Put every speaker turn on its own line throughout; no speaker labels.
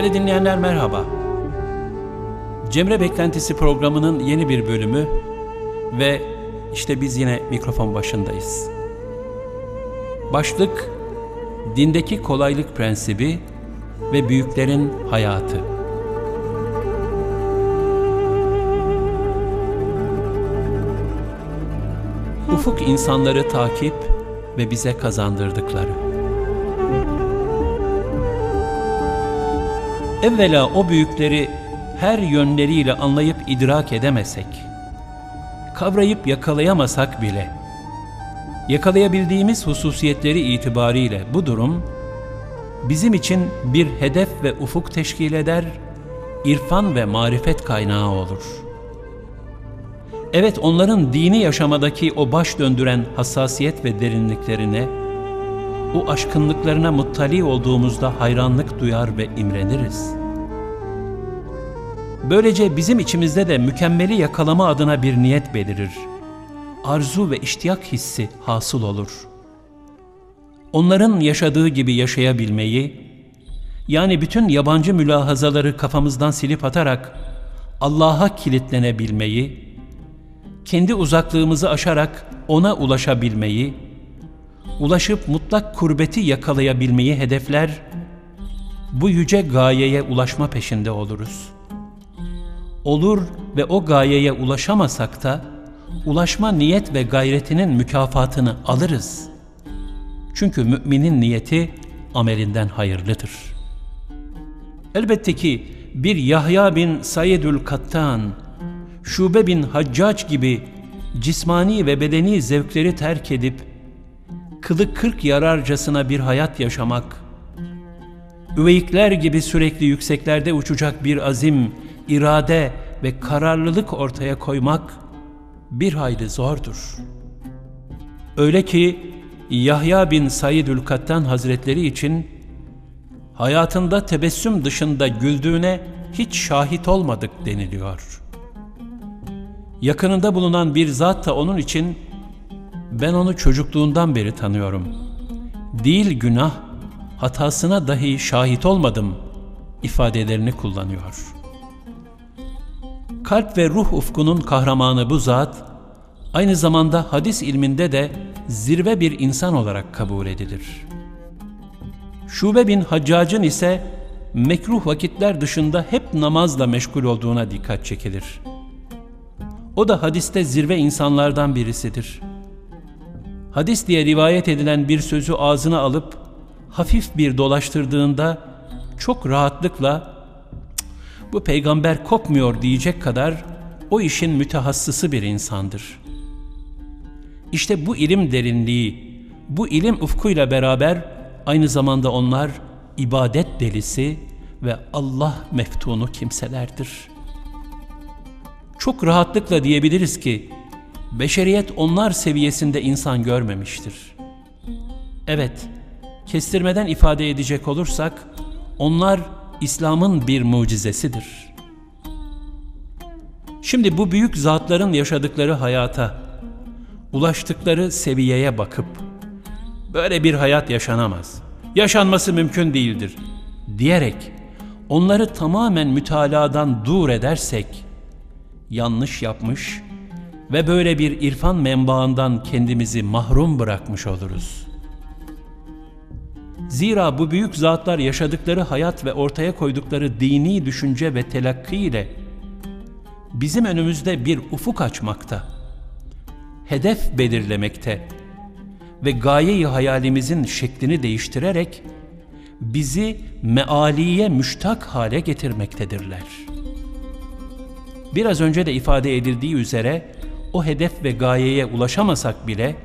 Değerli dinleyenler merhaba. Cemre Beklentisi programının yeni bir bölümü ve işte biz yine mikrofon başındayız. Başlık Dindeki kolaylık prensibi ve büyüklerin hayatı. Ufuk insanları takip ve bize kazandırdıkları. Evvela o büyükleri her yönleriyle anlayıp idrak edemesek, kavrayıp yakalayamasak bile, yakalayabildiğimiz hususiyetleri itibariyle bu durum, bizim için bir hedef ve ufuk teşkil eder, irfan ve marifet kaynağı olur. Evet onların dini yaşamadaki o baş döndüren hassasiyet ve derinliklerine, o aşkınlıklarına muttali olduğumuzda hayranlık duyar ve imreniriz. Böylece bizim içimizde de mükemmeli yakalama adına bir niyet belirir. Arzu ve iştiyak hissi hasıl olur. Onların yaşadığı gibi yaşayabilmeyi, yani bütün yabancı mülahazaları kafamızdan silip atarak Allah'a kilitlenebilmeyi, kendi uzaklığımızı aşarak O'na ulaşabilmeyi, ulaşıp mutlak kurbeti yakalayabilmeyi hedefler, bu yüce gayeye ulaşma peşinde oluruz. Olur ve o gayeye ulaşamasak da, ulaşma niyet ve gayretinin mükafatını alırız. Çünkü müminin niyeti amelinden hayırlıdır. Elbette ki bir Yahya bin Sayyidül Kattan, Şube bin Haccac gibi cismani ve bedeni zevkleri terk edip, kılı kırk yararcasına bir hayat yaşamak, üveyikler gibi sürekli yükseklerde uçacak bir azim, irade ve kararlılık ortaya koymak bir hayli zordur. Öyle ki Yahya bin Sayyidül Kattan Hazretleri için hayatında tebessüm dışında güldüğüne hiç şahit olmadık deniliyor. Yakınında bulunan bir zat da onun için ben onu çocukluğundan beri tanıyorum. Değil günah, hatasına dahi şahit olmadım ifadelerini kullanıyor. Kalp ve ruh ufkunun kahramanı bu zat, aynı zamanda hadis ilminde de zirve bir insan olarak kabul edilir. Şube bin Haccac'ın ise mekruh vakitler dışında hep namazla meşgul olduğuna dikkat çekilir. O da hadiste zirve insanlardan birisidir. Hadis diye rivayet edilen bir sözü ağzına alıp hafif bir dolaştırdığında çok rahatlıkla bu peygamber kopmuyor diyecek kadar o işin mütehassısı bir insandır. İşte bu ilim derinliği, bu ilim ufkuyla beraber aynı zamanda onlar ibadet delisi ve Allah meftunu kimselerdir. Çok rahatlıkla diyebiliriz ki beşeriyet onlar seviyesinde insan görmemiştir. Evet, kestirmeden ifade edecek olursak onlar İslam'ın bir mucizesidir. Şimdi bu büyük zatların yaşadıkları hayata, ulaştıkları seviyeye bakıp böyle bir hayat yaşanamaz, yaşanması mümkün değildir diyerek onları tamamen mütaladan dur edersek yanlış yapmış ve böyle bir irfan menbaından kendimizi mahrum bırakmış oluruz. Zira bu büyük zatlar yaşadıkları hayat ve ortaya koydukları dini düşünce ve telakki ile bizim önümüzde bir ufuk açmakta, hedef belirlemekte ve gayeyi hayalimizin şeklini değiştirerek bizi mealiye müştak hale getirmektedirler. Biraz önce de ifade edildiği üzere o hedef ve gayeye ulaşamasak bile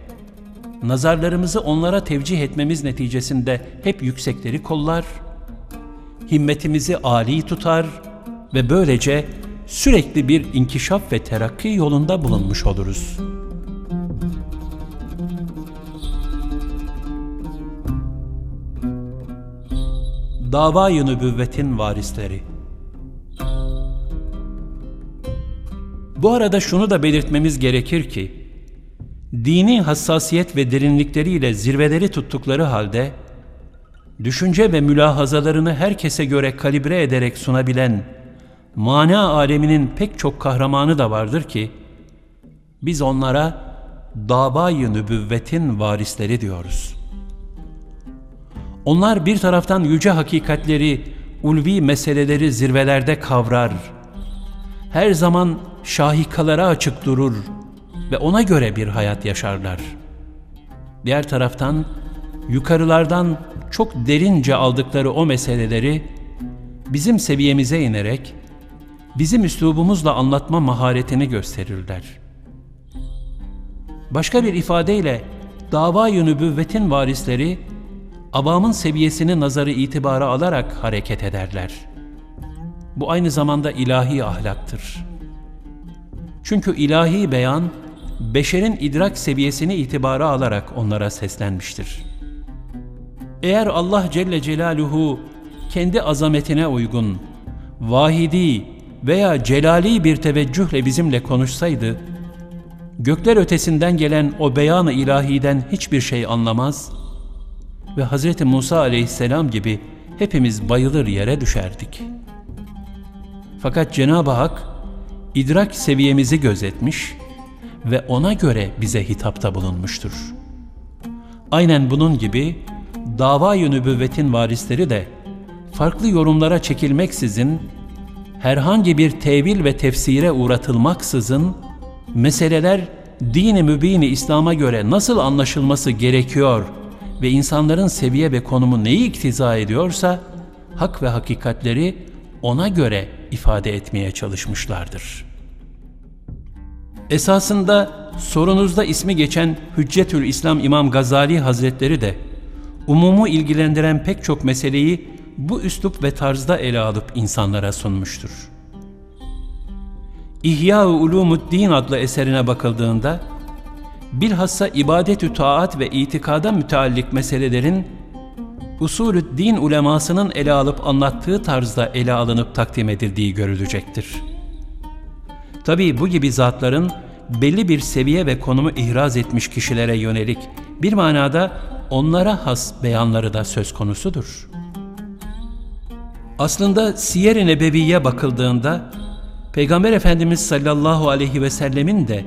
nazarlarımızı onlara tevcih etmemiz neticesinde hep yüksekleri kollar, himmetimizi âli tutar ve böylece sürekli bir inkişaf ve terakki yolunda bulunmuş oluruz. Dava-i Nübüvvetin varisleri Bu arada şunu da belirtmemiz gerekir ki, dini hassasiyet ve derinlikleriyle zirveleri tuttukları halde, düşünce ve mülahazalarını herkese göre kalibre ederek sunabilen mana aleminin pek çok kahramanı da vardır ki, biz onlara davayı nübüvvetin varisleri diyoruz. Onlar bir taraftan yüce hakikatleri, ulvi meseleleri zirvelerde kavrar, her zaman şahikalara açık durur ve ona göre bir hayat yaşarlar. Diğer taraftan yukarılardan çok derince aldıkları o meseleleri bizim seviyemize inerek bizim üslubumuzla anlatma maharetini gösterirler. Başka bir ifadeyle dava-i nübüvvetin varisleri avamın seviyesini nazarı itibara alarak hareket ederler. Bu aynı zamanda ilahi ahlaktır. Çünkü ilahi beyan, beşerin idrak seviyesini itibara alarak onlara seslenmiştir. Eğer Allah Celle Celaluhu kendi azametine uygun, vahidi veya celali bir teveccühle bizimle konuşsaydı, gökler ötesinden gelen o beyanı ilahiden hiçbir şey anlamaz ve Hz. Musa aleyhisselam gibi hepimiz bayılır yere düşerdik. Fakat Cenab-ı Hak idrak seviyemizi gözetmiş ve ona göre bize hitapta bulunmuştur. Aynen bunun gibi dava-i nübüvvetin varisleri de farklı yorumlara çekilmeksizin, herhangi bir tevil ve tefsire uğratılmaksızın, meseleler dini mübini İslam'a göre nasıl anlaşılması gerekiyor ve insanların seviye ve konumu neyi iktiza ediyorsa, hak ve hakikatleri ona göre ifade etmeye çalışmışlardır. Esasında sorunuzda ismi geçen Hüccetül İslam İmam Gazali Hazretleri de umumu ilgilendiren pek çok meseleyi bu üslup ve tarzda ele alıp insanlara sunmuştur. İhya-ı Ulumuddin adlı eserine bakıldığında, bilhassa ibadet-ü taat ve itikada müteallik meselelerin usulü din ulemasının ele alıp anlattığı tarzda ele alınıp takdim edildiği görülecektir. Tabii bu gibi zatların belli bir seviye ve konumu ihraz etmiş kişilere yönelik bir manada onlara has beyanları da söz konusudur. Aslında Siyer-i Nebevi'ye bakıldığında Peygamber Efendimiz sallallahu aleyhi ve sellemin de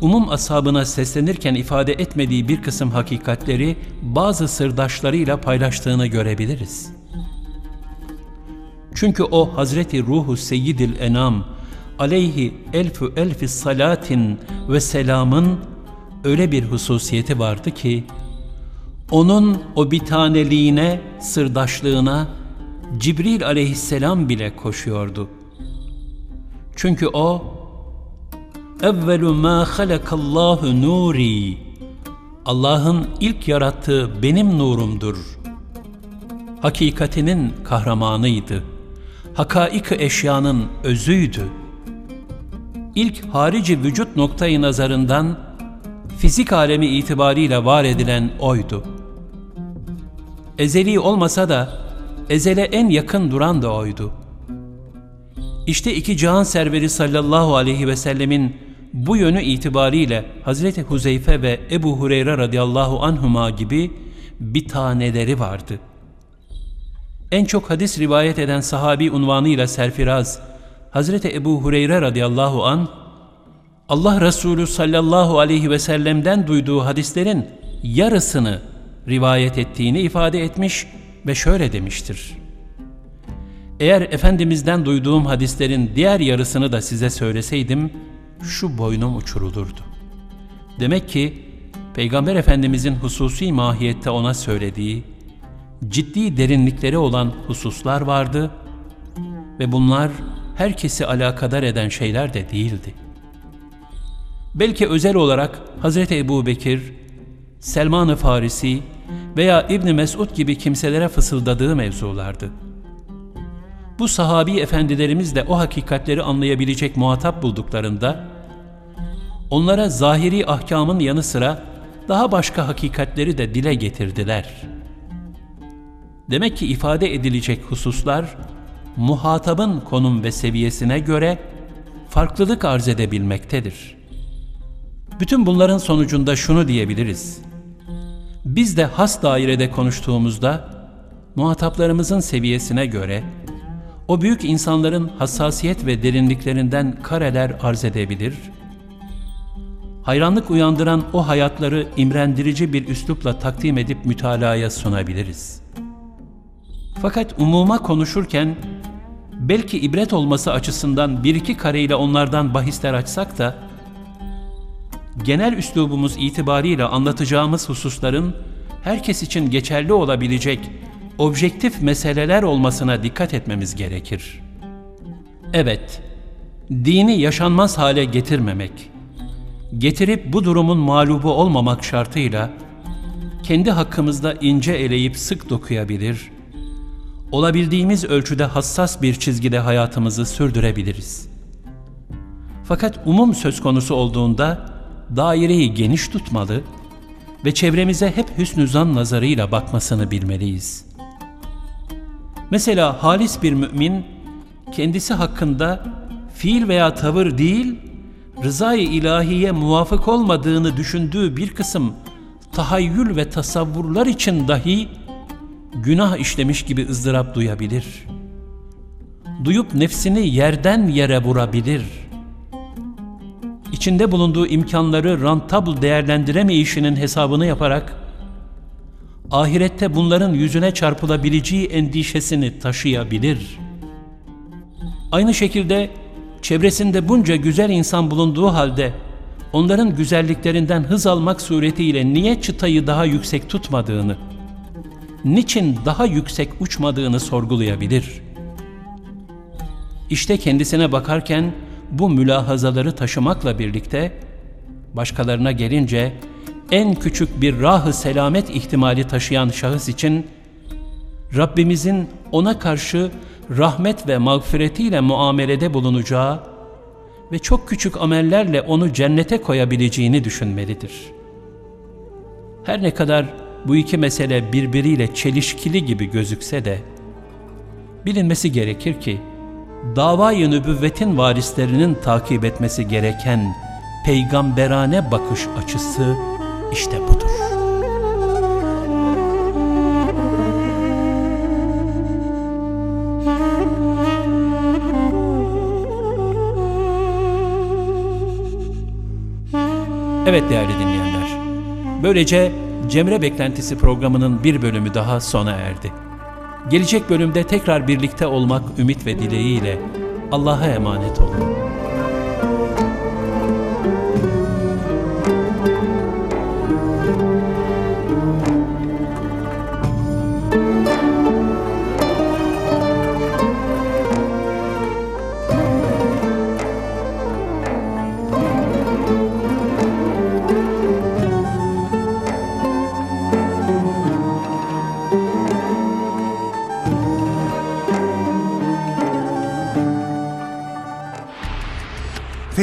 umum ashabına seslenirken ifade etmediği bir kısım hakikatleri bazı sırdaşlarıyla paylaştığını görebiliriz. Çünkü o Hazreti Ruhu Seyyidil Enam aleyhi elfü elfi salatin ve selamın öyle bir hususiyeti vardı ki onun o bir sırdaşlığına Cibril aleyhisselam bile koşuyordu. Çünkü o evvelu ma halakallahu nuri Allah'ın ilk yarattığı benim nurumdur. Hakikatinin kahramanıydı. Hakaik eşyanın özüydü. İlk harici vücut noktayı nazarından fizik alemi itibariyle var edilen oydu. Ezeli olmasa da ezele en yakın duran da oydu. İşte iki cihan serveri sallallahu aleyhi ve sellemin bu yönü itibariyle Hazreti Huzeyfe ve Ebu Hureyre radıyallahu anhuma gibi bir taneleri vardı. En çok hadis rivayet eden sahabi unvanıyla serfiraz Hazreti Ebu Hureyre radıyallahu an Allah Resulü sallallahu aleyhi ve sellem'den duyduğu hadislerin yarısını rivayet ettiğini ifade etmiş ve şöyle demiştir. Eğer Efendimiz'den duyduğum hadislerin diğer yarısını da size söyleseydim, şu boynum uçurulurdu. Demek ki Peygamber Efendimizin hususi mahiyette ona söylediği, ciddi derinlikleri olan hususlar vardı ve bunlar herkesi alakadar eden şeyler de değildi. Belki özel olarak Hazreti Ebu Bekir, Selman-ı Farisi veya İbni Mesud gibi kimselere fısıldadığı mevzulardı. Bu sahabi efendilerimiz de o hakikatleri anlayabilecek muhatap bulduklarında, onlara zahiri ahkamın yanı sıra daha başka hakikatleri de dile getirdiler. Demek ki ifade edilecek hususlar, muhatabın konum ve seviyesine göre farklılık arz edebilmektedir. Bütün bunların sonucunda şunu diyebiliriz. Biz de has dairede konuştuğumuzda muhataplarımızın seviyesine göre o büyük insanların hassasiyet ve derinliklerinden kareler arz edebilir, hayranlık uyandıran o hayatları imrendirici bir üslupla takdim edip mütalaya sunabiliriz. Fakat umuma konuşurken belki ibret olması açısından bir iki kareyle onlardan bahisler açsak da genel üslubumuz itibariyle anlatacağımız hususların herkes için geçerli olabilecek objektif meseleler olmasına dikkat etmemiz gerekir. Evet, dini yaşanmaz hale getirmemek, getirip bu durumun mağlubu olmamak şartıyla kendi hakkımızda ince eleyip sık dokuyabilir, olabildiğimiz ölçüde hassas bir çizgide hayatımızı sürdürebiliriz. Fakat umum söz konusu olduğunda daireyi geniş tutmalı ve çevremize hep hüsnü zan nazarıyla bakmasını bilmeliyiz. Mesela halis bir mümin kendisi hakkında fiil veya tavır değil, rızayı ilahiye muvafık olmadığını düşündüğü bir kısım tahayyül ve tasavvurlar için dahi günah işlemiş gibi ızdırap duyabilir. Duyup nefsini yerden yere vurabilir. İçinde bulunduğu imkanları rantabl değerlendiremeyişinin hesabını yaparak, ahirette bunların yüzüne çarpılabileceği endişesini taşıyabilir. Aynı şekilde çevresinde bunca güzel insan bulunduğu halde, onların güzelliklerinden hız almak suretiyle niye çıtayı daha yüksek tutmadığını, niçin daha yüksek uçmadığını sorgulayabilir. İşte kendisine bakarken bu mülahazaları taşımakla birlikte başkalarına gelince en küçük bir rahı selamet ihtimali taşıyan şahıs için Rabbimizin ona karşı rahmet ve mağfiretiyle muamelede bulunacağı ve çok küçük amellerle onu cennete koyabileceğini düşünmelidir. Her ne kadar bu iki mesele birbiriyle çelişkili gibi gözükse de, bilinmesi gerekir ki, davayı nübüvvetin varislerinin takip etmesi gereken peygamberane bakış açısı işte budur. Evet değerli dinleyenler, böylece Cemre Beklentisi programının bir bölümü daha sona erdi. Gelecek bölümde tekrar birlikte olmak ümit ve dileğiyle Allah'a emanet olun.